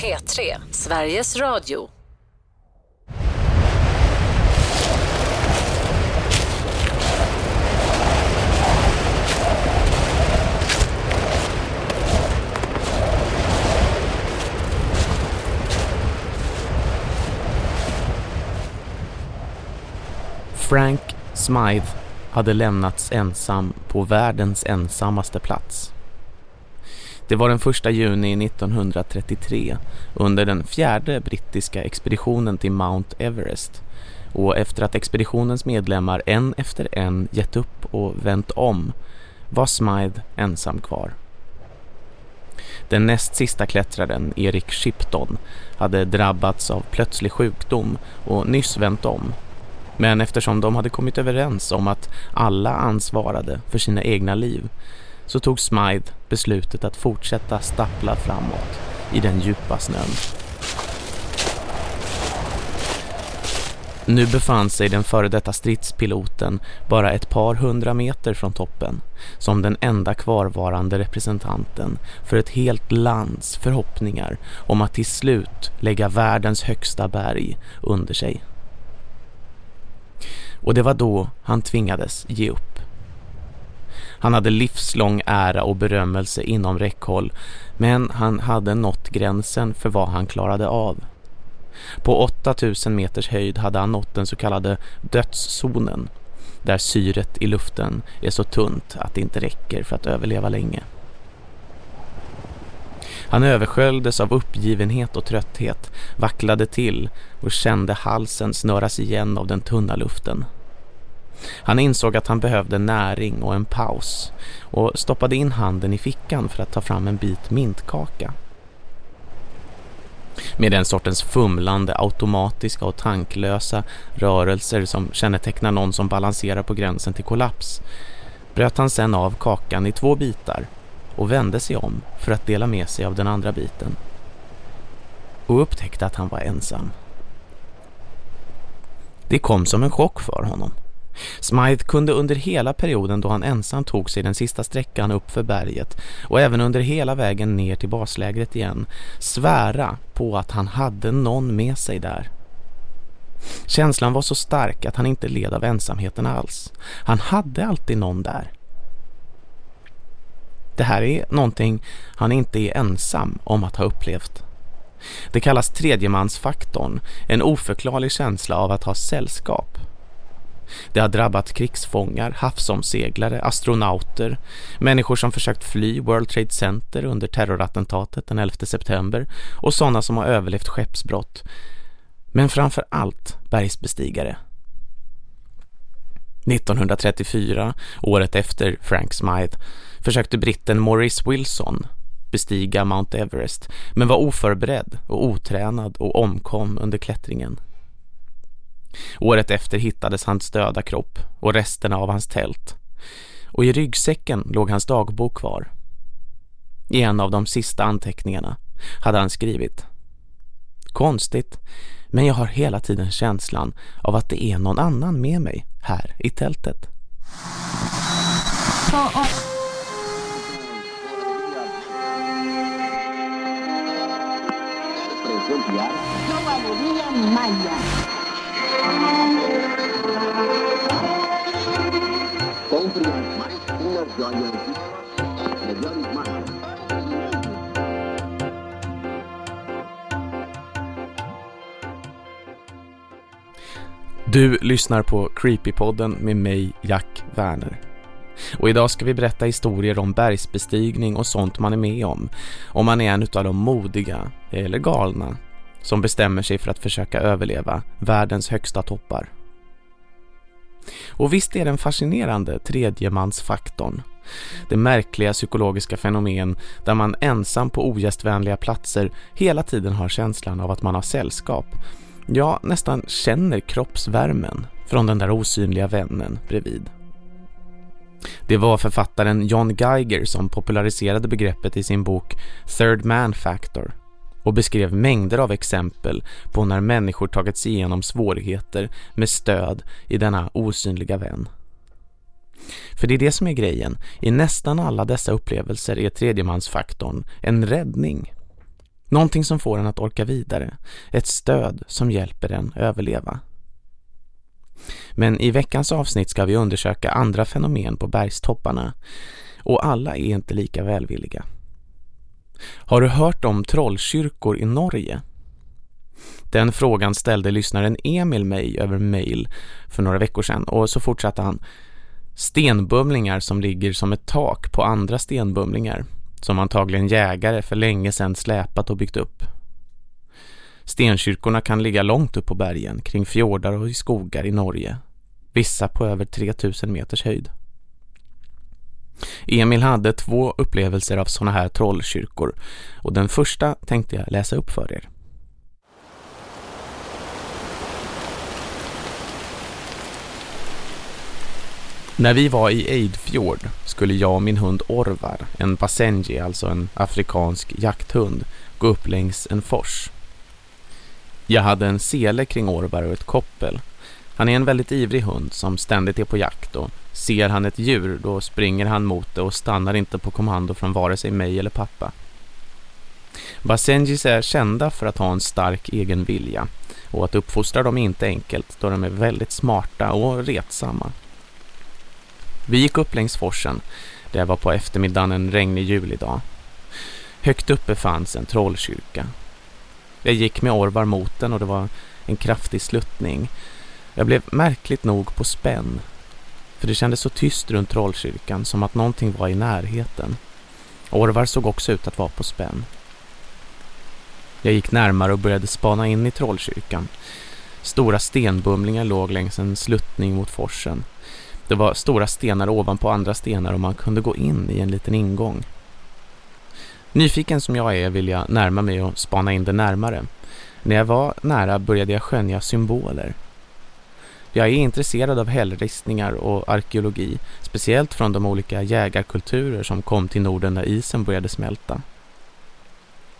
P3, Sveriges Radio. Frank Smythe hade lämnats ensam på världens ensammaste plats. Det var den första juni 1933 under den fjärde brittiska expeditionen till Mount Everest och efter att expeditionens medlemmar en efter en gett upp och vänt om var Smythe ensam kvar. Den näst sista klättraren, Erik Shipton, hade drabbats av plötslig sjukdom och nyss vänt om men eftersom de hade kommit överens om att alla ansvarade för sina egna liv så tog Smythe beslutet att fortsätta stappla framåt i den djupa snön. Nu befann sig den före detta stridspiloten bara ett par hundra meter från toppen som den enda kvarvarande representanten för ett helt lands förhoppningar om att till slut lägga världens högsta berg under sig. Och det var då han tvingades ge upp. Han hade livslång ära och berömmelse inom räckhåll men han hade nått gränsen för vad han klarade av. På 8000 meters höjd hade han nått den så kallade dödszonen där syret i luften är så tunt att det inte räcker för att överleva länge. Han översköljdes av uppgivenhet och trötthet, vacklade till och kände halsen snöras igen av den tunna luften. Han insåg att han behövde näring och en paus och stoppade in handen i fickan för att ta fram en bit mintkaka. Med den sortens fumlande, automatiska och tanklösa rörelser som kännetecknar någon som balanserar på gränsen till kollaps bröt han sedan av kakan i två bitar och vände sig om för att dela med sig av den andra biten. Och upptäckte att han var ensam. Det kom som en chock för honom. Smythe kunde under hela perioden då han ensam tog sig den sista sträckan upp för berget och även under hela vägen ner till baslägret igen svära på att han hade någon med sig där. Känslan var så stark att han inte led av ensamheten alls. Han hade alltid någon där. Det här är någonting han inte är ensam om att ha upplevt. Det kallas tredjemansfaktorn, en oförklarlig känsla av att ha sällskap. Det har drabbat krigsfångar, havsomseglare, astronauter, människor som försökt fly World Trade Center under terrorattentatet den 11 september och sådana som har överlevt skeppsbrott. Men framför allt bergsbestigare. 1934, året efter Frank Smythe, försökte britten Maurice Wilson bestiga Mount Everest men var oförberedd och otränad och omkom under klättringen. Året efter hittades hans döda kropp och resterna av hans tält. Och i ryggsäcken låg hans dagbok kvar. I en av de sista anteckningarna hade han skrivit Konstigt, men jag har hela tiden känslan av att det är någon annan med mig här i tältet. Du lyssnar på Creepypodden med mig, Jack Werner. Och idag ska vi berätta historier om bergsbestigning och sånt man är med om. Om man är en av de modiga, eller galna, som bestämmer sig för att försöka överleva världens högsta toppar. Och visst är den fascinerande tredjemansfaktorn. Det märkliga psykologiska fenomen där man ensam på ogästvänliga platser hela tiden har känslan av att man har sällskap. Ja, nästan känner kroppsvärmen från den där osynliga vännen bredvid. Det var författaren John Geiger som populariserade begreppet i sin bok Third Man Factor och beskrev mängder av exempel på när människor tagit sig igenom svårigheter med stöd i denna osynliga vän. För det är det som är grejen. I nästan alla dessa upplevelser är tredjemansfaktorn en räddning. Någonting som får en att orka vidare. Ett stöd som hjälper en överleva. Men i veckans avsnitt ska vi undersöka andra fenomen på bergstopparna. Och alla är inte lika välvilliga. Har du hört om trollkyrkor i Norge? Den frågan ställde lyssnaren Emil mig över mail för några veckor sedan och så fortsatte han. Stenbumlingar som ligger som ett tak på andra stenbumlingar som antagligen jägare för länge sedan släpat och byggt upp. Stenkyrkorna kan ligga långt upp på bergen, kring fjordar och i skogar i Norge. Vissa på över 3000 meters höjd. Emil hade två upplevelser av såna här trollkyrkor och den första tänkte jag läsa upp för er. När vi var i Eidfjord skulle jag och min hund Orvar, en Basenji, alltså en afrikansk jakthund, gå upp längs en fors. Jag hade en sele kring Orvar och ett koppel. Han är en väldigt ivrig hund som ständigt är på jakt och ser han ett djur då springer han mot det och stannar inte på kommando från vare sig mig eller pappa. Basenjis är kända för att ha en stark egen vilja och att uppfostra dem är inte enkelt då de är väldigt smarta och retsamma. Vi gick upp längs forsen. Det var på eftermiddagen en regnig julidag. Högt uppe fanns en trollkyrka. Jag gick med orvar mot den och det var en kraftig sluttning. Jag blev märkligt nog på spänn. För det kändes så tyst runt trollkyrkan som att någonting var i närheten. Orvar såg också ut att vara på spänn. Jag gick närmare och började spana in i trollkyrkan. Stora stenbumlingar låg längs en sluttning mot forsen. Det var stora stenar ovanpå andra stenar och man kunde gå in i en liten ingång. Nyfiken som jag är vill jag närma mig och spana in det närmare. När jag var nära började jag skönja symboler. Jag är intresserad av hällristningar och arkeologi, speciellt från de olika jägarkulturer som kom till Norden när isen började smälta.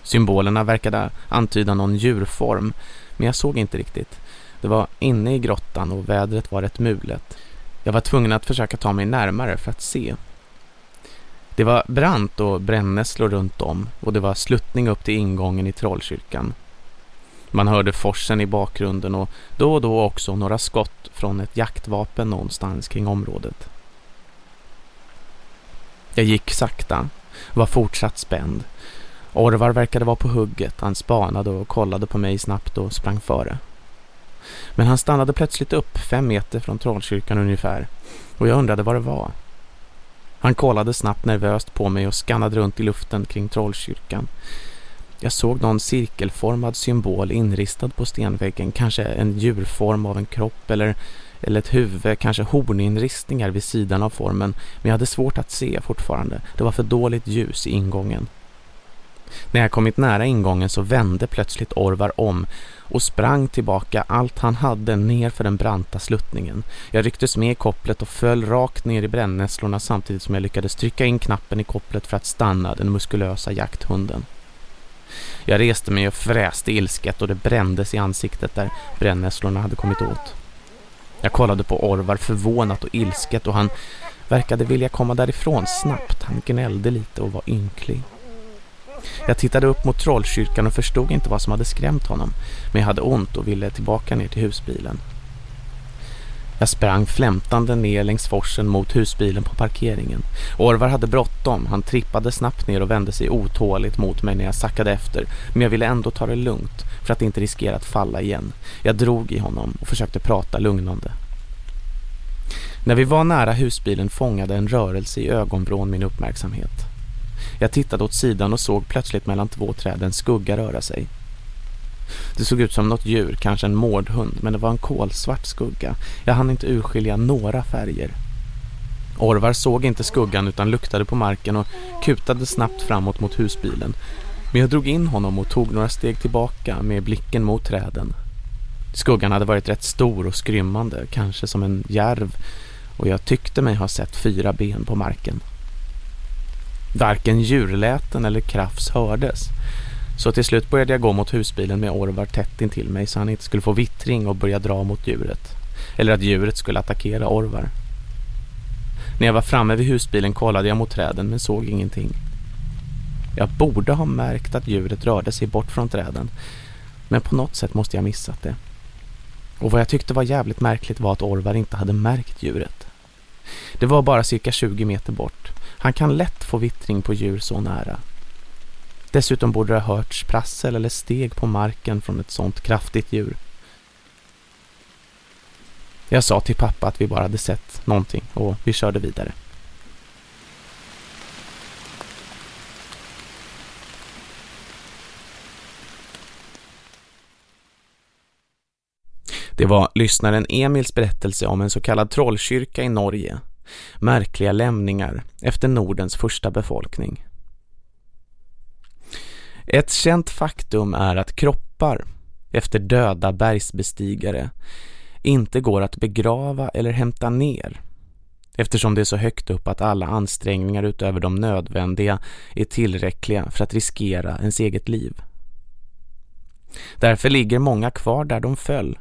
Symbolerna verkade antyda någon djurform, men jag såg inte riktigt. Det var inne i grottan och vädret var rätt mulet. Jag var tvungen att försöka ta mig närmare för att se. Det var brant och brännässlor runt om och det var sluttning upp till ingången i Trollkyrkan. Man hörde forsen i bakgrunden och då och då också några skott från ett jaktvapen någonstans kring området. Jag gick sakta, var fortsatt spänd. Orvar verkade vara på hugget, han spanade och kollade på mig snabbt och sprang före. Men han stannade plötsligt upp fem meter från trollkyrkan ungefär och jag undrade vad det var. Han kollade snabbt nervöst på mig och skannade runt i luften kring trollkyrkan. Jag såg någon cirkelformad symbol inristad på stenväggen, kanske en djurform av en kropp eller, eller ett huvud, kanske horninristningar vid sidan av formen, men jag hade svårt att se fortfarande. Det var för dåligt ljus i ingången. När jag kommit nära ingången så vände plötsligt Orvar om och sprang tillbaka allt han hade ner för den branta sluttningen. Jag rycktes med i kopplet och föll rakt ner i brännässlorna samtidigt som jag lyckades trycka in knappen i kopplet för att stanna den muskulösa jakthunden. Jag reste mig och fräste ilsket och det brändes i ansiktet där brännässlorna hade kommit åt. Jag kollade på Orvar förvånat och ilsket och han verkade vilja komma därifrån snabbt. Han gnällde lite och var ynklig. Jag tittade upp mot trollkyrkan och förstod inte vad som hade skrämt honom. Men jag hade ont och ville tillbaka ner till husbilen. Jag sprang flämtande ner längs forsen mot husbilen på parkeringen. Orvar hade bråttom. Han trippade snabbt ner och vände sig otåligt mot mig när jag sackade efter. Men jag ville ändå ta det lugnt för att inte riskera att falla igen. Jag drog i honom och försökte prata lugnande. När vi var nära husbilen fångade en rörelse i ögonvrån min uppmärksamhet. Jag tittade åt sidan och såg plötsligt mellan två träd en skugga röra sig. Det såg ut som något djur, kanske en mårdhund, men det var en kolsvart skugga. Jag hann inte urskilja några färger. Orvar såg inte skuggan utan luktade på marken och kutade snabbt framåt mot husbilen. Men jag drog in honom och tog några steg tillbaka med blicken mot träden. Skuggan hade varit rätt stor och skrymmande, kanske som en järv, och jag tyckte mig ha sett fyra ben på marken. Varken djurläten eller krafs hördes. Så till slut började jag gå mot husbilen med Orvar tätt in till mig så han inte skulle få vittring och börja dra mot djuret. Eller att djuret skulle attackera Orvar. När jag var framme vid husbilen kollade jag mot träden men såg ingenting. Jag borde ha märkt att djuret rörde sig bort från träden. Men på något sätt måste jag missat det. Och vad jag tyckte var jävligt märkligt var att Orvar inte hade märkt djuret. Det var bara cirka 20 meter bort. Han kan lätt få vittring på djur så nära. Dessutom borde det ha hörts prassel eller steg på marken från ett sånt kraftigt djur. Jag sa till pappa att vi bara hade sett någonting och vi körde vidare. Det var lyssnaren Emils berättelse om en så kallad trollkyrka i Norge. Märkliga lämningar efter Nordens första befolkning. Ett känt faktum är att kroppar efter döda bergsbestigare inte går att begrava eller hämta ner eftersom det är så högt upp att alla ansträngningar utöver de nödvändiga är tillräckliga för att riskera ens eget liv. Därför ligger många kvar där de föll.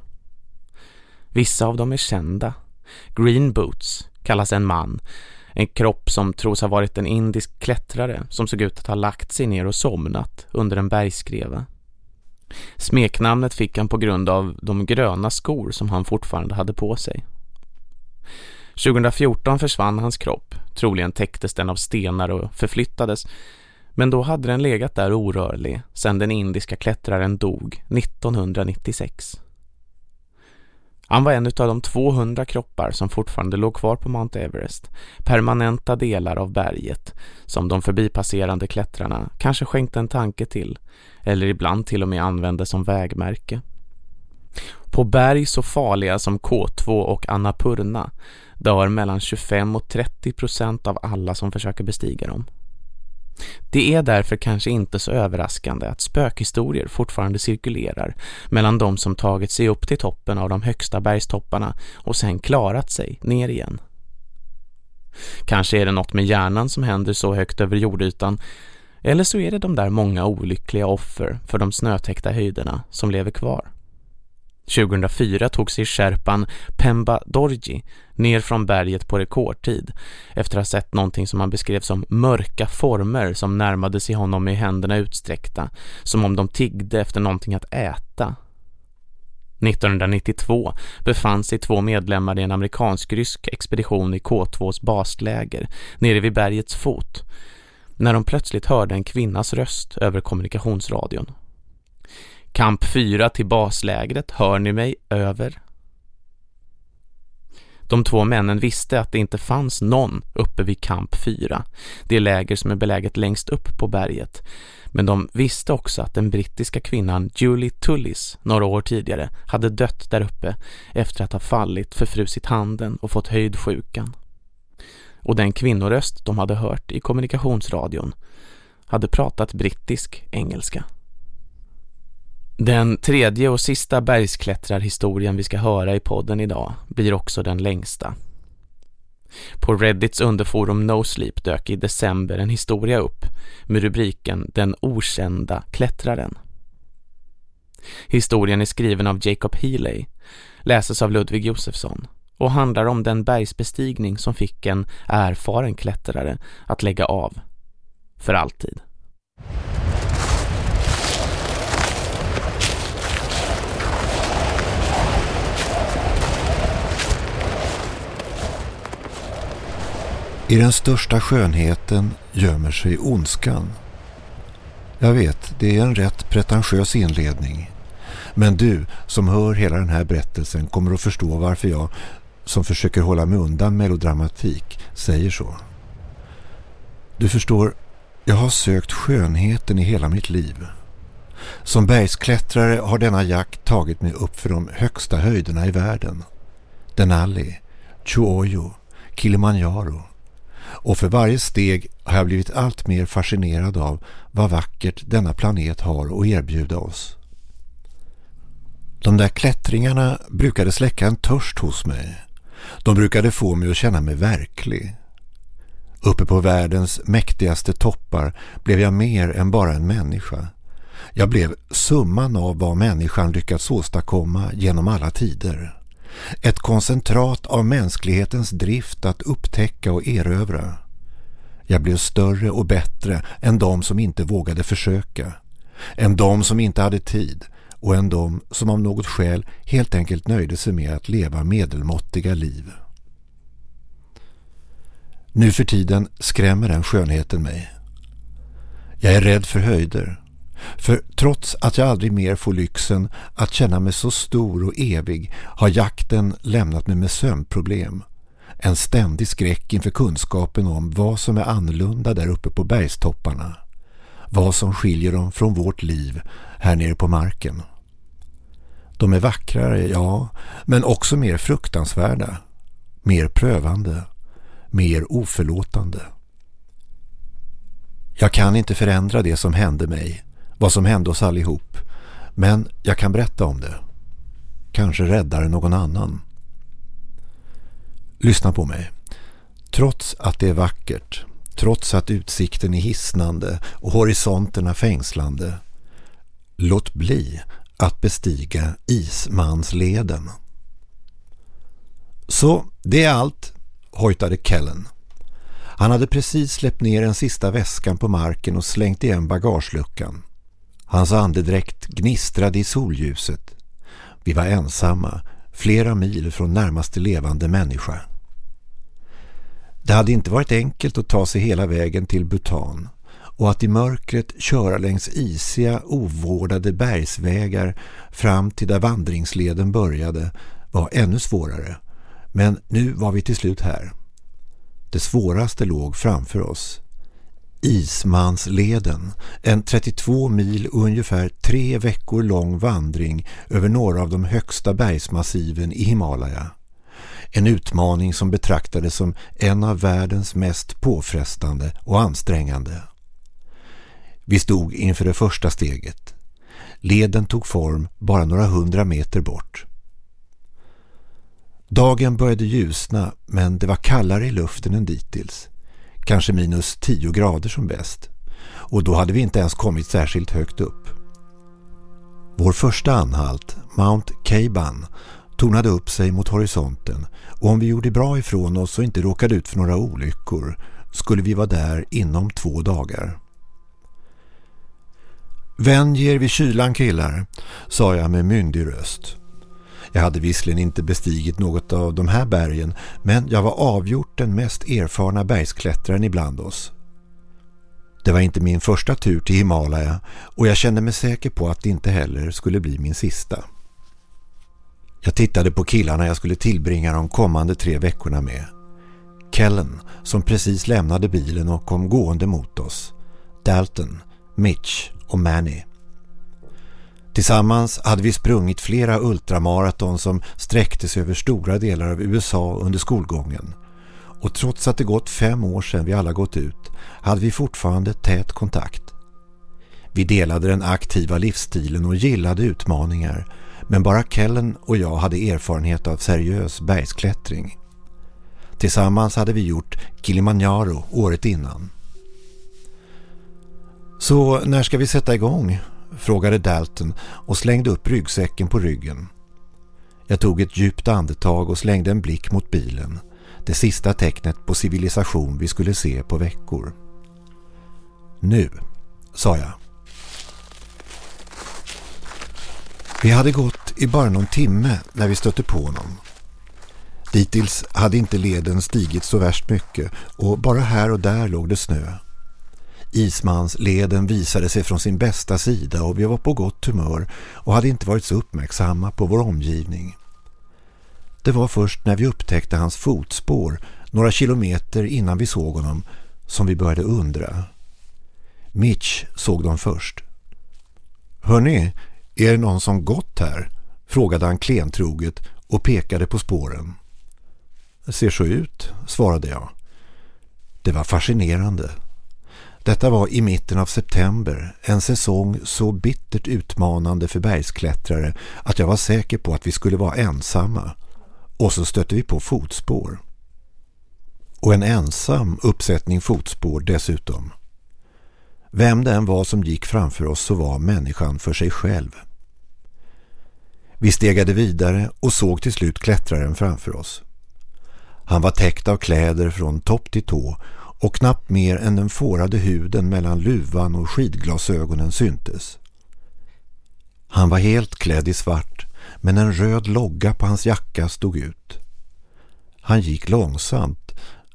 Vissa av dem är kända. Green Boots kallas en man, en kropp som tros ha varit en indisk klättrare som såg ut att ha lagt sig ner och somnat under en bergskreva. Smeknamnet fick han på grund av de gröna skor som han fortfarande hade på sig. 2014 försvann hans kropp, troligen täcktes den av stenar och förflyttades, men då hade den legat där orörlig sedan den indiska klättraren dog 1996. Han var en av de 200 kroppar som fortfarande låg kvar på Mount Everest, permanenta delar av berget som de förbipasserande klättrarna kanske skänkte en tanke till eller ibland till och med använde som vägmärke. På berg så farliga som K2 och Annapurna dör mellan 25 och 30 procent av alla som försöker bestiga dem. Det är därför kanske inte så överraskande att spökhistorier fortfarande cirkulerar mellan de som tagit sig upp till toppen av de högsta bergstopparna och sen klarat sig ner igen. Kanske är det något med hjärnan som händer så högt över jordytan eller så är det de där många olyckliga offer för de snötäckta höjderna som lever kvar. 2004 tog sig Sherpan Pemba Dorji ner från berget på rekordtid efter att ha sett någonting som han beskrev som mörka former som närmade sig honom med händerna utsträckta som om de tiggde efter någonting att äta. 1992 befann sig två medlemmar i en amerikansk-rysk expedition i K2s basläger nere vid bergets fot när de plötsligt hörde en kvinnas röst över kommunikationsradion. Kamp 4 till baslägret, hör ni mig? Över. De två männen visste att det inte fanns någon uppe vid kamp 4, det läger som är beläget längst upp på berget. Men de visste också att den brittiska kvinnan Julie Tullis några år tidigare hade dött där uppe efter att ha fallit, förfrusit handen och fått höjdsjukan. Och den kvinnoröst de hade hört i kommunikationsradion hade pratat brittisk engelska. Den tredje och sista bergsklättrarhistorien vi ska höra i podden idag blir också den längsta. På Reddits underforum No Sleep dök i december en historia upp med rubriken Den okända klättraren. Historien är skriven av Jacob Healy, läses av Ludvig Josefsson och handlar om den bergsbestigning som fick en erfaren klättrare att lägga av för alltid. I den största skönheten gömmer sig ondskan. Jag vet, det är en rätt pretentiös inledning. Men du som hör hela den här berättelsen kommer att förstå varför jag, som försöker hålla mig undan melodramatik, säger så. Du förstår, jag har sökt skönheten i hela mitt liv. Som bergsklättrare har denna jakt tagit mig upp för de högsta höjderna i världen. Denali, Chuoyo, Kilimanjaro och för varje steg har jag blivit allt mer fascinerad av vad vackert denna planet har att erbjuda oss. De där klättringarna brukade släcka en törst hos mig. De brukade få mig att känna mig verklig. Uppe på världens mäktigaste toppar blev jag mer än bara en människa. Jag blev summan av vad människan lyckats åstadkomma genom alla tider. Ett koncentrat av mänsklighetens drift att upptäcka och erövra. Jag blev större och bättre än de som inte vågade försöka. Än de som inte hade tid och än de som av något skäl helt enkelt nöjde sig med att leva medelmåttiga liv. Nu för tiden skrämmer den skönheten mig. Jag är rädd för höjder. För trots att jag aldrig mer får lyxen att känna mig så stor och evig har jakten lämnat mig med sömnproblem. En ständig skräck inför kunskapen om vad som är annorlunda där uppe på bergstopparna. Vad som skiljer dem från vårt liv här nere på marken. De är vackrare, ja, men också mer fruktansvärda. Mer prövande. Mer oförlåtande. Jag kan inte förändra det som hände mig, vad som hände oss allihop. Men jag kan berätta om det. Kanske räddar någon annan. Lyssna på mig. Trots att det är vackert, trots att utsikten är hisnande och horisonterna fängslande, låt bli att bestiga ismansleden. Så det är allt, hojtade Kellen. Han hade precis släppt ner den sista väskan på marken och slängt igen bagageluckan. Hans andedräkt gnistrade i solljuset. Vi var ensamma, flera mil från närmaste levande människa. Det hade inte varit enkelt att ta sig hela vägen till Bhutan och att i mörkret köra längs isiga, ovårdade bergsvägar fram till där vandringsleden började var ännu svårare. Men nu var vi till slut här. Det svåraste låg framför oss. Ismansleden, en 32 mil och ungefär tre veckor lång vandring över några av de högsta bergsmassiven i Himalaya. En utmaning som betraktades som en av världens mest påfrestande och ansträngande. Vi stod inför det första steget. Leden tog form bara några hundra meter bort. Dagen började ljusna men det var kallare i luften än dittills. Kanske minus 10 grader som bäst. Och då hade vi inte ens kommit särskilt högt upp. Vår första anhalt, Mount Keiban, tornade upp sig mot horisonten och om vi gjorde bra ifrån oss och inte råkade ut för några olyckor skulle vi vara där inom två dagar. Vänj er vid kylan killar, sa jag med myndig röst. Jag hade visserligen inte bestigit något av de här bergen men jag var avgjort den mest erfarna bergsklättraren ibland oss. Det var inte min första tur till Himalaya och jag kände mig säker på att det inte heller skulle bli min sista. Jag tittade på killarna jag skulle tillbringa de kommande tre veckorna med. Kellen som precis lämnade bilen och kom gående mot oss. Dalton, Mitch och Manny. Tillsammans hade vi sprungit flera ultramaraton som sträckte sig över stora delar av USA under skolgången. Och trots att det gått fem år sedan vi alla gått ut hade vi fortfarande tät kontakt. Vi delade den aktiva livsstilen och gillade utmaningar men bara Kellen och jag hade erfarenhet av seriös bergsklättring. Tillsammans hade vi gjort Kilimanjaro året innan. Så när ska vi sätta igång? Frågade Dalton och slängde upp ryggsäcken på ryggen. Jag tog ett djupt andetag och slängde en blick mot bilen. Det sista tecknet på civilisation vi skulle se på veckor. Nu, sa jag. Vi hade gått i bara någon timme när vi stötte på honom. Dittills hade inte leden stigit så värst mycket och bara här och där låg det snö. Ismansleden visade sig från sin bästa sida och vi var på gott humör och hade inte varit så uppmärksamma på vår omgivning. Det var först när vi upptäckte hans fotspår några kilometer innan vi såg honom som vi började undra. Mitch såg dem först. Hörni, är det någon som gått här? frågade han klentroget och pekade på spåren. Ser så ut, svarade jag. Det var fascinerande. Detta var i mitten av september, en säsong så bittert utmanande för bergsklättrare att jag var säker på att vi skulle vara ensamma. Och så stötte vi på fotspår. Och en ensam uppsättning fotspår dessutom. Vem det än var som gick framför oss så var människan för sig själv. Vi stegade vidare och såg till slut klättraren framför oss. Han var täckt av kläder från topp till tå och knappt mer än den fårade huden mellan luvan och skidglasögonen syntes. Han var helt klädd i svart men en röd logga på hans jacka stod ut. Han gick långsamt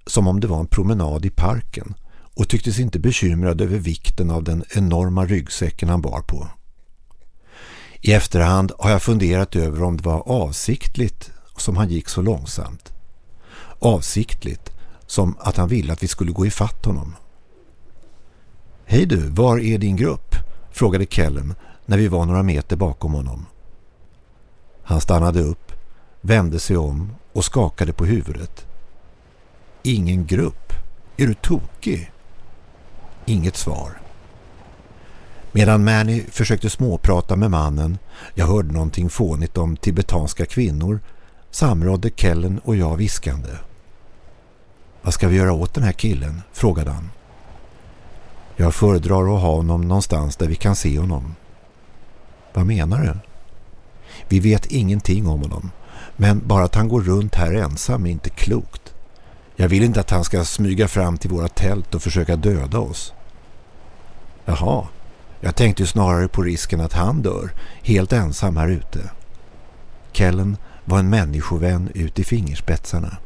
som om det var en promenad i parken och tycktes inte bekymrad över vikten av den enorma ryggsäcken han bar på. I efterhand har jag funderat över om det var avsiktligt som han gick så långsamt. Avsiktligt som att han ville att vi skulle gå ifatt honom. Hej du, var är din grupp? frågade Kellen när vi var några meter bakom honom. Han stannade upp, vände sig om och skakade på huvudet. Ingen grupp? Är du tokig? Inget svar. Medan Manny försökte småprata med mannen, jag hörde någonting fånigt om tibetanska kvinnor, samrådde Kellen och jag viskande. Vad ska vi göra åt den här killen? frågade han. Jag föredrar att ha honom någonstans där vi kan se honom. Vad menar du? Vi vet ingenting om honom, men bara att han går runt här ensam är inte klokt. Jag vill inte att han ska smyga fram till våra tält och försöka döda oss. Jaha, jag tänkte ju snarare på risken att han dör, helt ensam här ute. Kellen var en människovän ut i fingerspetsarna.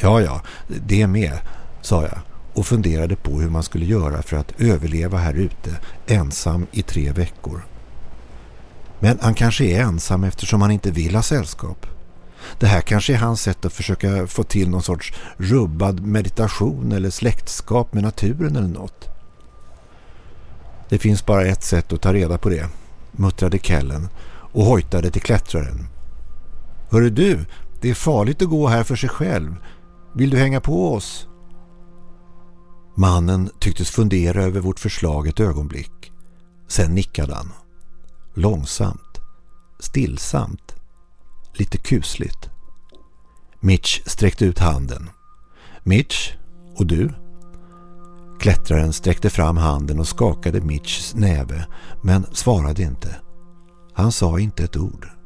Ja, ja, det är med, sa jag och funderade på hur man skulle göra för att överleva här ute ensam i tre veckor. Men han kanske är ensam eftersom han inte vill ha sällskap. Det här kanske är hans sätt att försöka få till någon sorts rubbad meditation eller släktskap med naturen eller något. Det finns bara ett sätt att ta reda på det, muttrade Kellen och hojtade till klättraren. Hörru du, det är farligt att gå här för sig själv. Vill du hänga på oss? Mannen tycktes fundera över vårt förslag ett ögonblick. Sen nickade han. Långsamt, stillsamt, lite kusligt. Mitch sträckte ut handen. Mitch, och du? Klättraren sträckte fram handen och skakade Mitchs näve men svarade inte. Han sa inte ett ord.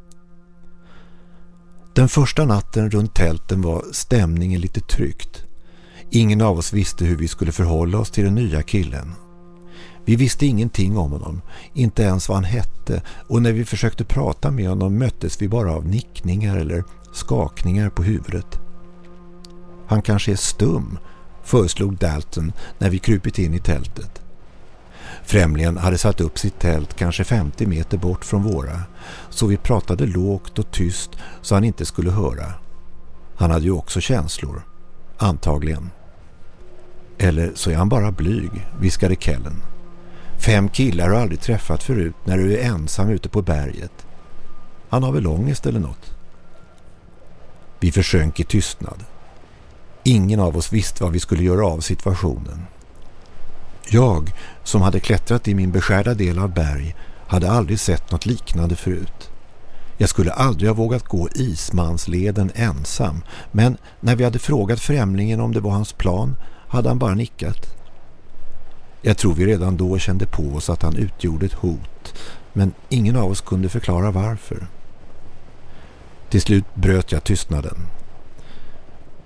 Den första natten runt tälten var stämningen lite tryckt. Ingen av oss visste hur vi skulle förhålla oss till den nya killen. Vi visste ingenting om honom, inte ens vad han hette och när vi försökte prata med honom möttes vi bara av nickningar eller skakningar på huvudet. Han kanske är stum, föreslog Dalton när vi krupit in i tältet. Främlingen hade satt upp sitt tält kanske 50 meter bort från våra så vi pratade lågt och tyst så han inte skulle höra. Han hade ju också känslor, antagligen. Eller så är han bara blyg, viskade Kellen. Fem killar har aldrig träffat förut när du är ensam ute på berget. Han har väl ångest eller något. Vi försönk i tystnad. Ingen av oss visste vad vi skulle göra av situationen. Jag, som hade klättrat i min beskärda del av berg, hade aldrig sett något liknande förut. Jag skulle aldrig ha vågat gå ismansleden ensam, men när vi hade frågat främlingen om det var hans plan hade han bara nickat. Jag tror vi redan då kände på oss att han utgjorde ett hot, men ingen av oss kunde förklara varför. Till slut bröt jag tystnaden.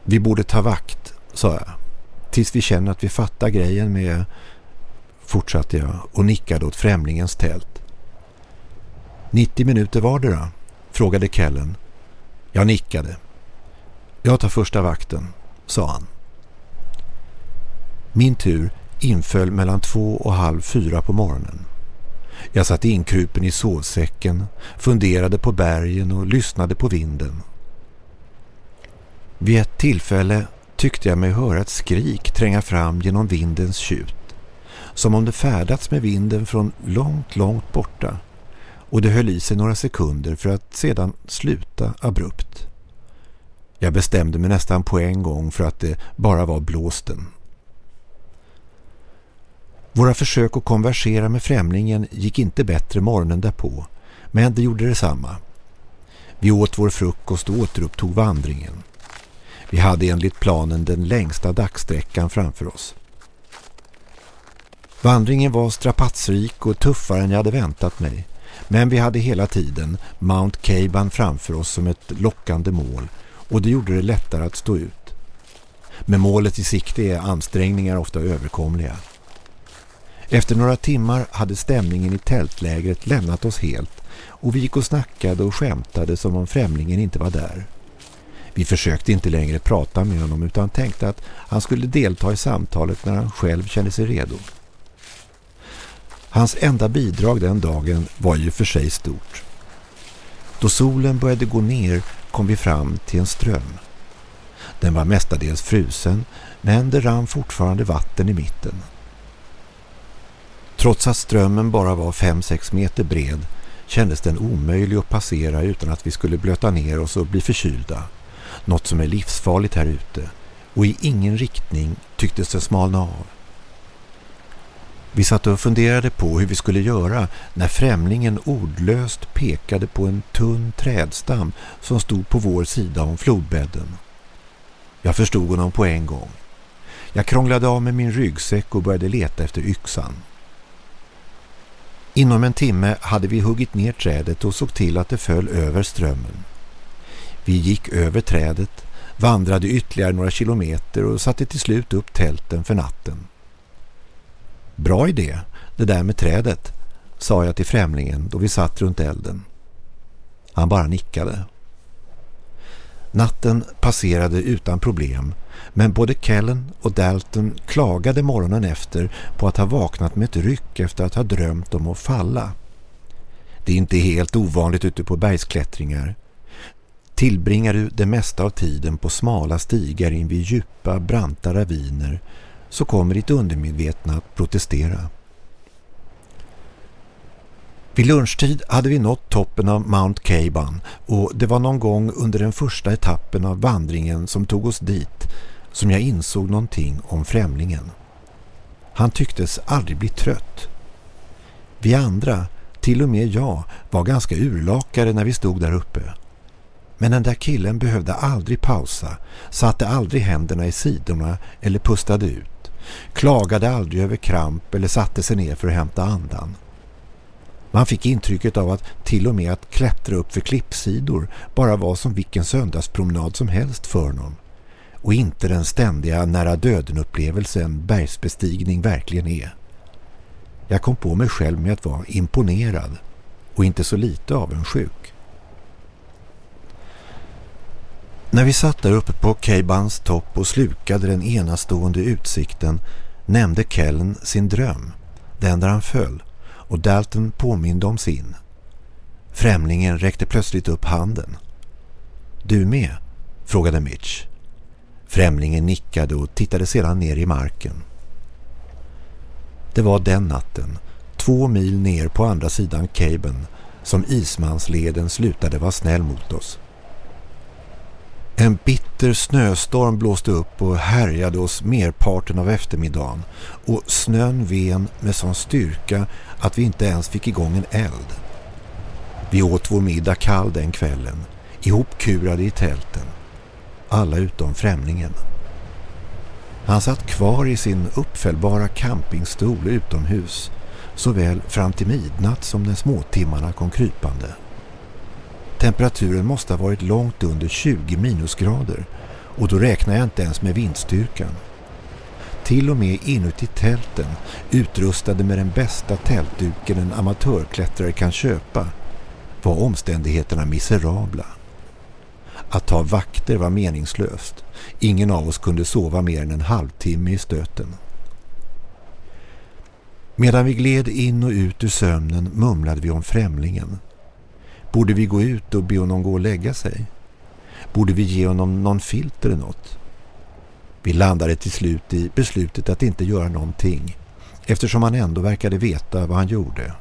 Vi borde ta vakt, sa jag. Tills vi känner att vi fattar grejen med... Fortsatte jag och nickade åt främlingens tält. 90 minuter var det då? Frågade Kellen. Jag nickade. Jag tar första vakten, sa han. Min tur inföll mellan två och halv fyra på morgonen. Jag satt inkrupen i sovsäcken, funderade på bergen och lyssnade på vinden. Vid ett tillfälle tyckte jag mig höra ett skrik tränga fram genom vindens tjut. Som om det färdats med vinden från långt, långt borta. Och det höll i sig några sekunder för att sedan sluta abrupt. Jag bestämde mig nästan på en gång för att det bara var blåsten. Våra försök att konversera med främlingen gick inte bättre morgonen därpå, men det gjorde detsamma. Vi åt vår frukost och återupptog vandringen. Vi hade enligt planen den längsta dagsträckan framför oss. Vandringen var strapatsrik och tuffare än jag hade väntat mig, men vi hade hela tiden Mount Caban framför oss som ett lockande mål och det gjorde det lättare att stå ut. Med målet i sikte är ansträngningar ofta överkomliga. Efter några timmar hade stämningen i tältlägret lämnat oss helt och vi gick och snackade och skämtade som om främlingen inte var där. Vi försökte inte längre prata med honom utan tänkte att han skulle delta i samtalet när han själv kände sig redo. Hans enda bidrag den dagen var ju för sig stort. Då solen började gå ner kom vi fram till en ström. Den var mestadels frusen men det rann fortfarande vatten i mitten. Trots att strömmen bara var 5-6 meter bred kändes den omöjlig att passera utan att vi skulle blöta ner oss och bli förkylda. Något som är livsfarligt här ute och i ingen riktning tycktes det smalna av. Vi satt och funderade på hur vi skulle göra när främlingen ordlöst pekade på en tunn trädstam som stod på vår sida om flodbädden. Jag förstod honom på en gång. Jag krånglade av med min ryggsäck och började leta efter yxan. Inom en timme hade vi huggit ner trädet och såg till att det föll över strömmen. Vi gick över trädet, vandrade ytterligare några kilometer och satte till slut upp tälten för natten. Bra idé, det där med trädet, sa jag till främlingen då vi satt runt elden. Han bara nickade. Natten passerade utan problem men både Kellen och Dalton klagade morgonen efter på att ha vaknat med ett ryck efter att ha drömt om att falla. Det är inte helt ovanligt ute på bergsklättringar. Tillbringar du det mesta av tiden på smala stigar in vid djupa, branta raviner så kommer ditt undermedvetna att protestera. Vid lunchtid hade vi nått toppen av Mount Caban och det var någon gång under den första etappen av vandringen som tog oss dit som jag insåg någonting om främlingen. Han tycktes aldrig bli trött. Vi andra, till och med jag, var ganska urlakare när vi stod där uppe. Men den där killen behövde aldrig pausa, satte aldrig händerna i sidorna eller pustade ut, klagade aldrig över kramp eller satte sig ner för att hämta andan. Man fick intrycket av att till och med att klättra upp för klippsidor bara var som vilken söndagspromenad som helst för honom. Och inte den ständiga nära döden-upplevelsen bergsbestigning verkligen är. Jag kom på mig själv med att vara imponerad och inte så lite avundsjuk. När vi satt där uppe på Keibans topp och slukade den enastående utsikten nämnde Kellen sin dröm, den där han föll och Dalton påminde om sin. Främlingen räckte plötsligt upp handen. Du med? frågade Mitch. Främlingen nickade och tittade sedan ner i marken. Det var den natten, två mil ner på andra sidan Caben, som ismansleden slutade vara snäll mot oss. En bitter snöstorm blåste upp och härjade oss merparten av eftermiddagen och snön ven med sån styrka att vi inte ens fick igång en eld. Vi åt vår middag kall den kvällen, ihopkurade i tälten. Alla utom främlingen. Han satt kvar i sin uppfällbara campingstol utomhus såväl fram till midnatt som när småtimmarna kom krypande. Temperaturen måste ha varit långt under 20 minusgrader och då räknar jag inte ens med vindstyrkan. Till och med inuti tälten, utrustade med den bästa tältduken en amatörklättrare kan köpa, var omständigheterna miserabla. Att ta vakter var meningslöst. Ingen av oss kunde sova mer än en halvtimme i stöten. Medan vi gled in och ut ur sömnen mumlade vi om främlingen. Borde vi gå ut och be honom gå och lägga sig? Borde vi ge honom någon filt eller något? Vi landade till slut i beslutet att inte göra någonting eftersom han ändå verkade veta vad han gjorde.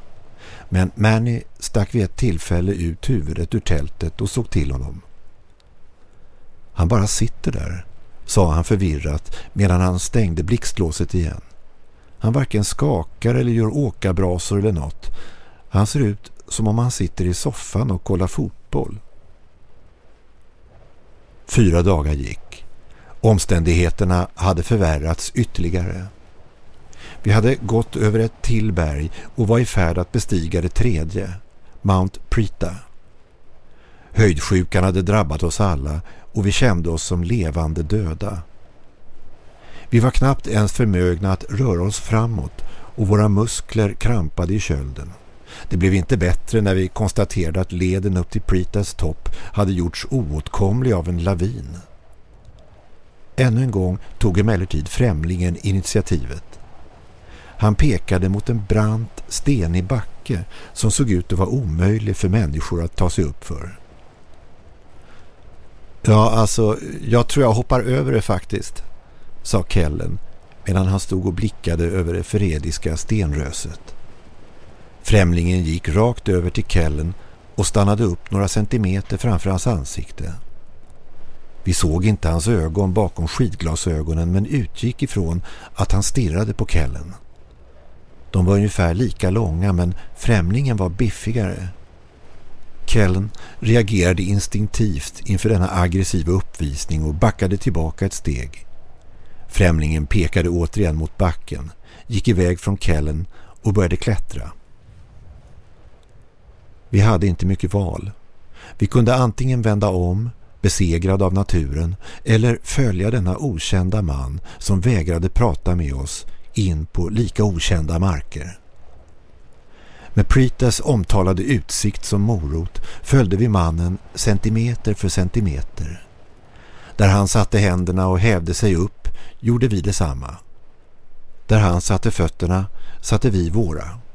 Men Manny stack vid ett tillfälle ut huvudet ur tältet och såg till honom. Han bara sitter där, sa han förvirrat medan han stängde blixtlåset igen. Han varken skakar eller gör åkabrasor eller något. Han ser ut som om han sitter i soffan och kollar fotboll. Fyra dagar gick. Omständigheterna hade förvärrats ytterligare. Vi hade gått över ett till berg och var i färd att bestiga det tredje, Mount Prita. Höjdsjukan hade drabbat oss alla och vi kände oss som levande döda. Vi var knappt ens förmögna att röra oss framåt och våra muskler krampade i kölden. Det blev inte bättre när vi konstaterade att leden upp till Pritas topp hade gjorts oåtkomlig av en lavin. Ännu en gång tog emellertid främlingen initiativet. Han pekade mot en brant, stenig backe som såg ut att vara omöjlig för människor att ta sig upp för. Ja, alltså, jag tror jag hoppar över det faktiskt, sa Kellen medan han stod och blickade över det förediska stenröset. Främlingen gick rakt över till Kellen och stannade upp några centimeter framför hans ansikte. Vi såg inte hans ögon bakom skidglasögonen men utgick ifrån att han stirrade på Kellen. De var ungefär lika långa men främlingen var biffigare. Kellen reagerade instinktivt inför denna aggressiva uppvisning och backade tillbaka ett steg. Främlingen pekade återigen mot backen, gick iväg från Kellen och började klättra. Vi hade inte mycket val. Vi kunde antingen vända om, besegrad av naturen, eller följa denna okända man som vägrade prata med oss in på lika okända marker. Med Pritas omtalade utsikt som morot följde vi mannen centimeter för centimeter. Där han satte händerna och hävde sig upp gjorde vi detsamma. Där han satte fötterna satte vi våra.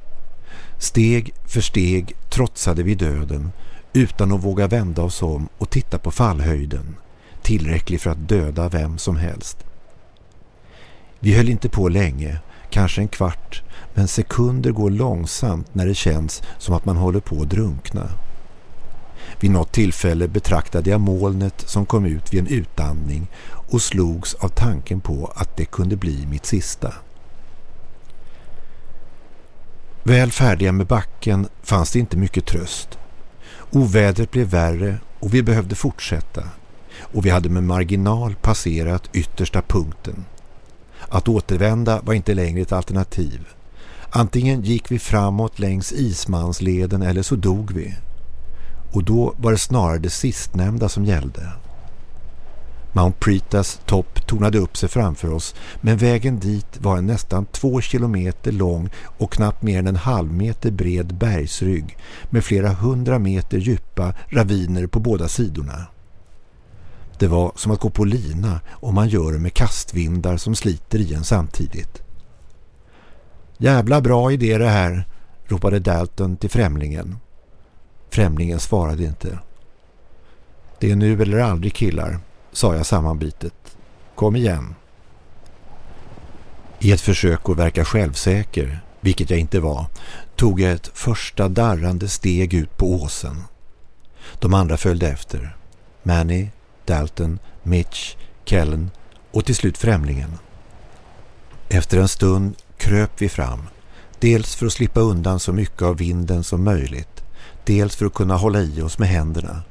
Steg för steg trotsade vi döden utan att våga vända oss om och titta på fallhöjden, tillräcklig för att döda vem som helst. Vi höll inte på länge, kanske en kvart, men sekunder går långsamt när det känns som att man håller på att drunkna. Vid något tillfälle betraktade jag molnet som kom ut vid en utandning och slogs av tanken på att det kunde bli mitt sista. Väl färdiga med backen fanns det inte mycket tröst. Ovädret blev värre och vi behövde fortsätta. Och vi hade med marginal passerat yttersta punkten. Att återvända var inte längre ett alternativ. Antingen gick vi framåt längs ismansleden eller så dog vi. Och då var det snarare det sistnämnda som gällde. Mount Pritas topp tornade upp sig framför oss men vägen dit var en nästan två kilometer lång och knappt mer än en halv meter bred bergsrygg med flera hundra meter djupa raviner på båda sidorna. Det var som att gå på lina om man gör det med kastvindar som sliter i en samtidigt. Jävla bra idé det här, ropade Dalton till främlingen. Främlingen svarade inte. Det är nu eller aldrig killar, sa jag sammanbitet. Kom igen. I ett försök att verka självsäker, vilket jag inte var, tog jag ett första darrande steg ut på åsen. De andra följde efter. Manny, Dalton, Mitch, Kellen och till slut främlingen. Efter en stund kröp vi fram, dels för att slippa undan så mycket av vinden som möjligt, dels för att kunna hålla i oss med händerna.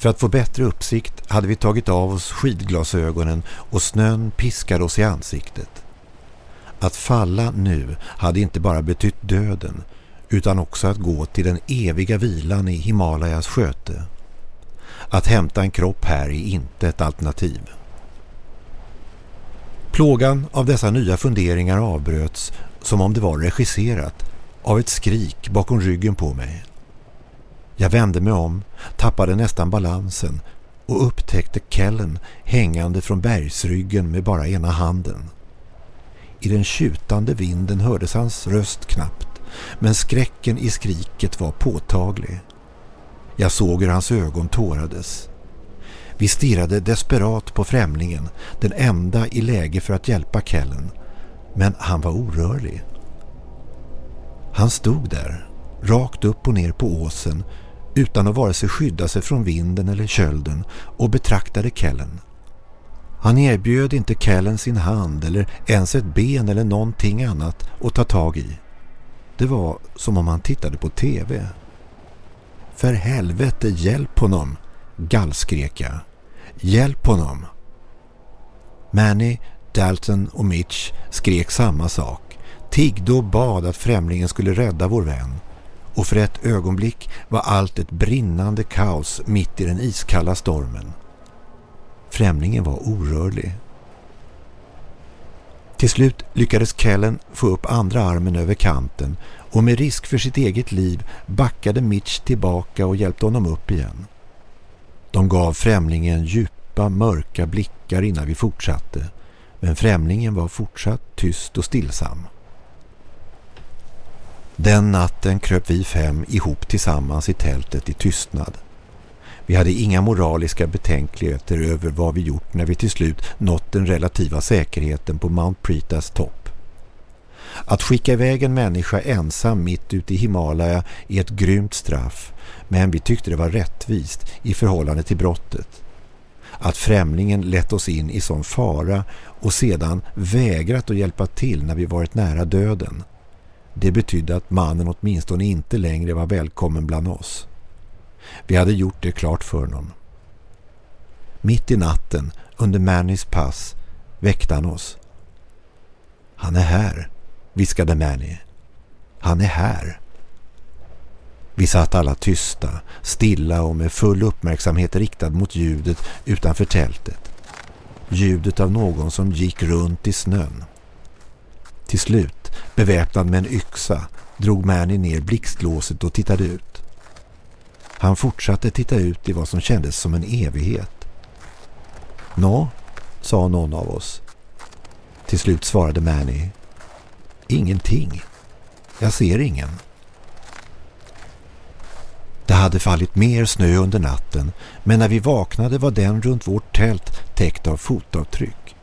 För att få bättre uppsikt hade vi tagit av oss skidglasögonen och snön piskade oss i ansiktet. Att falla nu hade inte bara betytt döden utan också att gå till den eviga vilan i Himalayas sköte. Att hämta en kropp här är inte ett alternativ. Plågan av dessa nya funderingar avbröts som om det var regisserat av ett skrik bakom ryggen på mig. Jag vände mig om, tappade nästan balansen och upptäckte Kellen hängande från bergsryggen med bara ena handen. I den tjutande vinden hördes hans röst knappt, men skräcken i skriket var påtaglig. Jag såg hur hans ögon tårades. Vi stirrade desperat på främlingen, den enda i läge för att hjälpa Kellen. Men han var orörlig. Han stod där, rakt upp och ner på åsen, utan att vare sig skydda sig från vinden eller kölden och betraktade Kellen. Han erbjöd inte Kellen sin hand eller ens ett ben eller någonting annat att ta tag i. Det var som om han tittade på tv. För helvete, hjälp honom, gallskrek jag. Hjälp honom. Manny, Dalton och Mitch skrek samma sak. Tiggde och bad att främlingen skulle rädda vår vän. Och för ett ögonblick var allt ett brinnande kaos mitt i den iskalla stormen. Främlingen var orörlig. Till slut lyckades Kellen få upp andra armen över kanten och med risk för sitt eget liv backade Mitch tillbaka och hjälpte honom upp igen. De gav främlingen djupa, mörka blickar innan vi fortsatte, men främlingen var fortsatt tyst och stillsam. Den natten kröp vi fem ihop tillsammans i tältet i tystnad. Vi hade inga moraliska betänkligheter över vad vi gjort när vi till slut nått den relativa säkerheten på Mount Pritas topp. Att skicka iväg en människa ensam mitt ute i Himalaya är ett grymt straff, men vi tyckte det var rättvist i förhållande till brottet. Att främlingen lett oss in i sån fara och sedan vägrat att hjälpa till när vi varit nära döden. Det betydde att mannen åtminstone inte längre var välkommen bland oss. Vi hade gjort det klart för honom. Mitt i natten, under Mannys pass, väckte han oss. Han är här, viskade Manny. Han är här. Vi satt alla tysta, stilla och med full uppmärksamhet riktad mot ljudet utanför tältet. Ljudet av någon som gick runt i snön. Till slut, beväpnad med en yxa, drog Manny ner blixtlåset och tittade ut. Han fortsatte titta ut i vad som kändes som en evighet. Nå, sa någon av oss. Till slut svarade Manny. Ingenting. Jag ser ingen. Det hade fallit mer snö under natten men när vi vaknade var den runt vårt tält täckt av fotavtryck.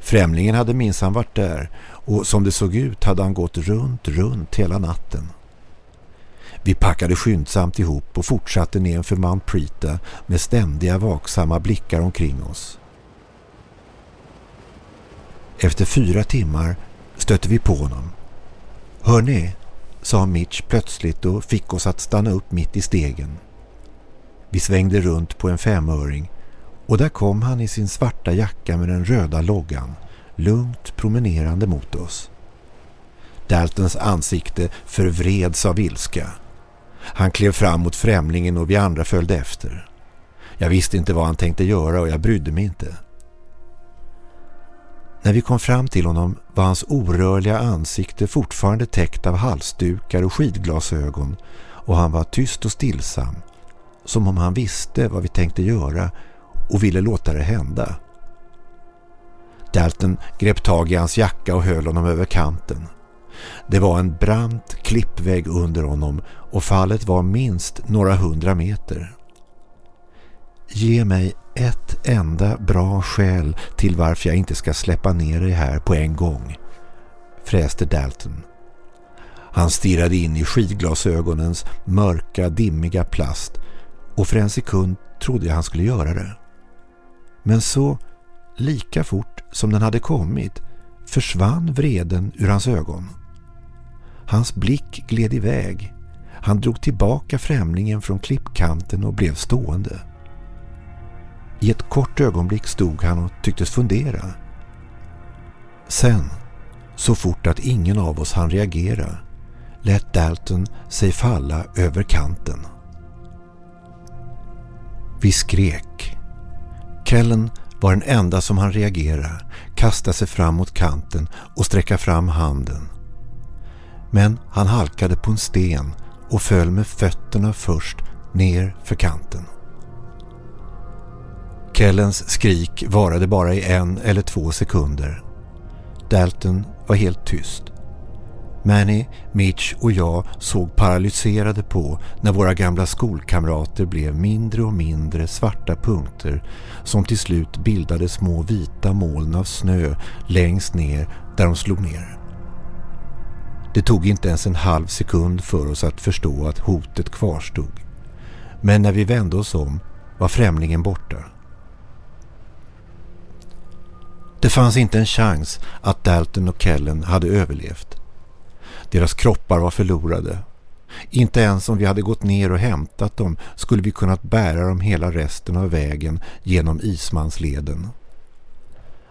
Främlingen hade minsann varit där och som det såg ut hade han gått runt, runt hela natten. Vi packade skyndsamt ihop och fortsatte ner för Mount Prita med ständiga vaksamma blickar omkring oss. Efter fyra timmar stötte vi på honom. Hör ni, sa Mitch plötsligt och fick oss att stanna upp mitt i stegen. Vi svängde runt på en femöring och där kom han i sin svarta jacka med den röda loggan, lugnt promenerande mot oss. Daltons ansikte förvreds av ilska. Han klev fram mot främlingen och vi andra följde efter. Jag visste inte vad han tänkte göra och jag brydde mig inte. När vi kom fram till honom var hans orörliga ansikte fortfarande täckt av halsdukar och skidglasögon och han var tyst och stillsam, som om han visste vad vi tänkte göra och ville låta det hända. Dalton grep tag i hans jacka och höll honom över kanten. Det var en brant klippvägg under honom och fallet var minst några hundra meter. Ge mig ett enda bra skäl till varför jag inte ska släppa ner dig här på en gång, fräste Dalton. Han stirrade in i skidglasögonens mörka, dimmiga plast och för en sekund trodde jag han skulle göra det. Men så, lika fort som den hade kommit, försvann vreden ur hans ögon. Hans blick gled iväg. Han drog tillbaka främlingen från klippkanten och blev stående. I ett kort ögonblick stod han och tycktes fundera. Sen, så fort att ingen av oss hann reagera, lät Dalton sig falla över kanten. Vi skrek. Kellen var den enda som han reagera, kasta sig fram mot kanten och sträcka fram handen. Men han halkade på en sten och föll med fötterna först ner för kanten. Kellens skrik varade bara i en eller två sekunder. Dalton var helt tyst. Manny, Mitch och jag såg paralyserade på när våra gamla skolkamrater blev mindre och mindre svarta punkter som till slut bildade små vita moln av snö längst ner där de slog ner. Det tog inte ens en halv sekund för oss att förstå att hotet kvarstod. Men när vi vände oss om var främlingen borta. Det fanns inte en chans att Dalton och Kellen hade överlevt. Deras kroppar var förlorade. Inte ens om vi hade gått ner och hämtat dem skulle vi kunnat bära dem hela resten av vägen genom Ismansleden.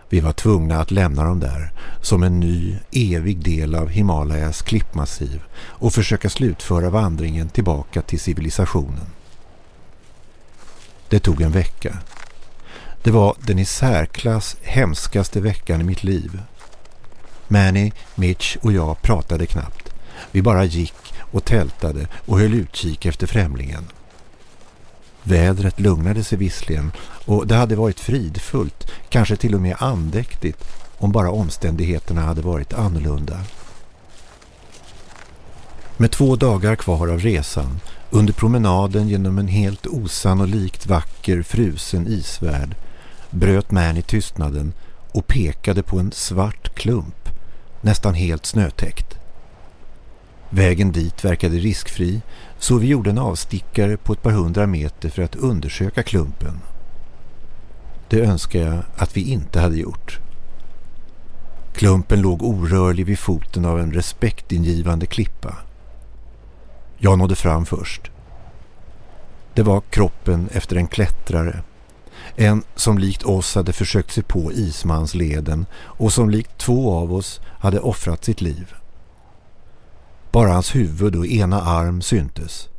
Vi var tvungna att lämna dem där som en ny, evig del av Himalayas klippmassiv och försöka slutföra vandringen tillbaka till civilisationen. Det tog en vecka. Det var den i särklass hemskaste veckan i mitt liv. Manny, Mitch och jag pratade knappt. Vi bara gick och tältade och höll utkik efter främlingen. Vädret lugnade sig visserligen och det hade varit fridfullt, kanske till och med andäktigt om bara omständigheterna hade varit annorlunda. Med två dagar kvar av resan, under promenaden genom en helt osannolikt vacker frusen isvärld, bröt Manny tystnaden och pekade på en svart klump, nästan helt snötäckt. Vägen dit verkade riskfri så vi gjorde en avstickare på ett par hundra meter för att undersöka klumpen. Det önskar jag att vi inte hade gjort. Klumpen låg orörlig vid foten av en respektingivande klippa. Jag nådde fram först. Det var kroppen efter en klättrare. En som likt oss hade försökt sig på ismansleden och som likt två av oss hade offrat sitt liv. Bara hans huvud och ena arm syntes.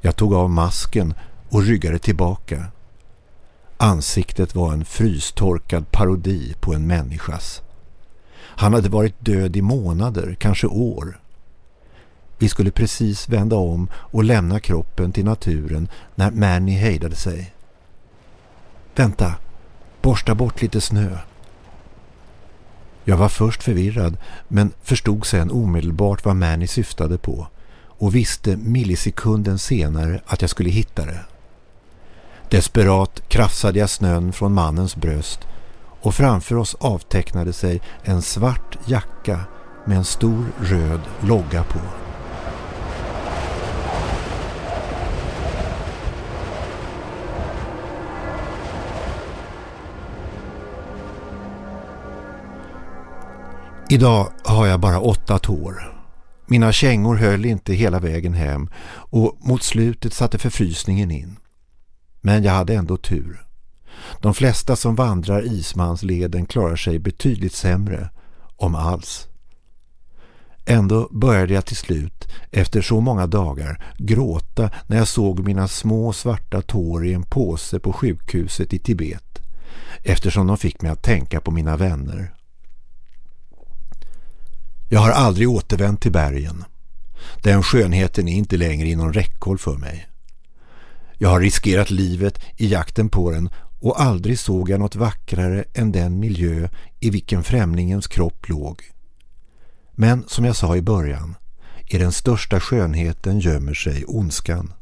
Jag tog av masken och ryggade tillbaka. Ansiktet var en frystorkad parodi på en människas. Han hade varit död i månader, kanske år. Vi skulle precis vända om och lämna kroppen till naturen när Manny hejdade sig. Vänta, borsta bort lite snö. Jag var först förvirrad men förstod sen omedelbart vad Manny syftade på och visste millisekunden senare att jag skulle hitta det. Desperat krafsade jag snön från mannens bröst och framför oss avtecknade sig en svart jacka med en stor röd logga på. Idag har jag bara åtta tår. Mina kängor höll inte hela vägen hem och mot slutet satte förfrysningen in. Men jag hade ändå tur. De flesta som vandrar ismansleden klarar sig betydligt sämre, om alls. Ändå började jag till slut, efter så många dagar, gråta när jag såg mina små svarta tår i en påse på sjukhuset i Tibet, eftersom de fick mig att tänka på mina vänner. Jag har aldrig återvänt till bergen. Den skönheten är inte längre inom räckhåll för mig. Jag har riskerat livet i jakten på den och aldrig såg jag något vackrare än den miljö i vilken främlingens kropp låg. Men som jag sa i början, i den största skönheten gömmer sig ondskan.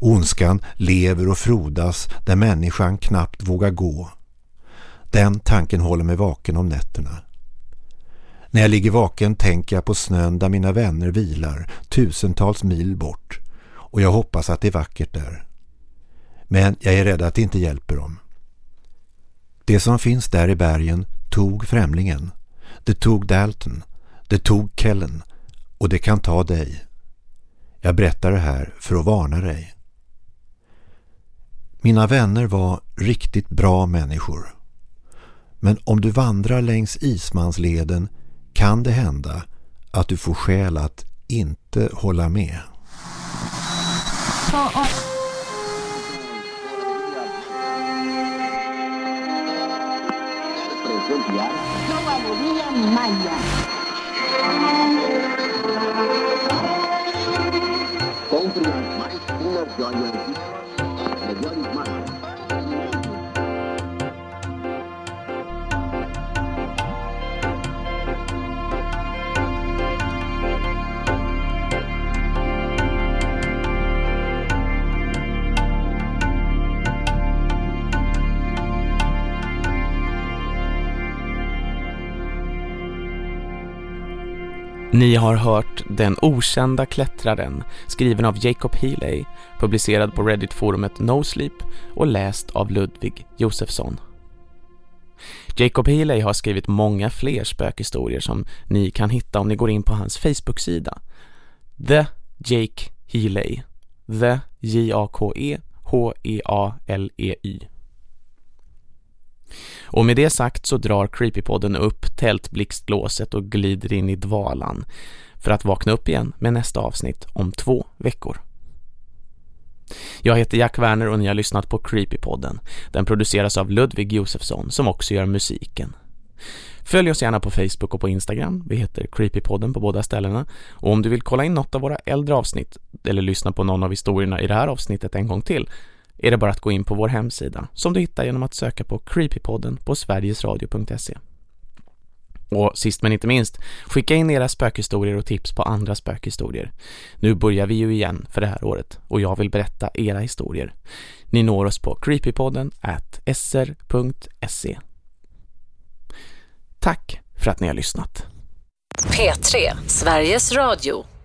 Ondskan lever och frodas där människan knappt vågar gå. Den tanken håller mig vaken om nätterna. När jag ligger vaken tänker jag på snön där mina vänner vilar tusentals mil bort och jag hoppas att det är vackert där. Men jag är rädd att det inte hjälper dem. Det som finns där i bergen tog främlingen. Det tog Dalton. Det tog Kellen. Och det kan ta dig. Jag berättar det här för att varna dig. Mina vänner var riktigt bra människor. Men om du vandrar längs ismansleden kan det hända att du får skäl att inte hålla med. Ni har hört Den okända klättraren, skriven av Jacob Healy, publicerad på Reddit-forumet No Sleep och läst av Ludvig Josefsson. Jacob Healy har skrivit många fler spökhistorier som ni kan hitta om ni går in på hans Facebook-sida. The Jake Healy. The J-A-K-E H-E-A-L-E-Y. Och med det sagt så drar Creepypodden upp tältblixtlåset och glider in i dvalan för att vakna upp igen med nästa avsnitt om två veckor. Jag heter Jack Werner och ni har lyssnat på Creepypodden. Den produceras av Ludvig Josefsson som också gör musiken. Följ oss gärna på Facebook och på Instagram. Vi heter Creepypodden på båda ställena. Och om du vill kolla in något av våra äldre avsnitt eller lyssna på någon av historierna i det här avsnittet en gång till är det bara att gå in på vår hemsida som du hittar genom att söka på Creepypodden på sverigesradio.se. Och sist men inte minst, skicka in era spökhistorier och tips på andra spökhistorier. Nu börjar vi ju igen för det här året och jag vill berätta era historier. Ni når oss på creepypodden at sr.se. Tack för att ni har lyssnat. P3, Sveriges Radio.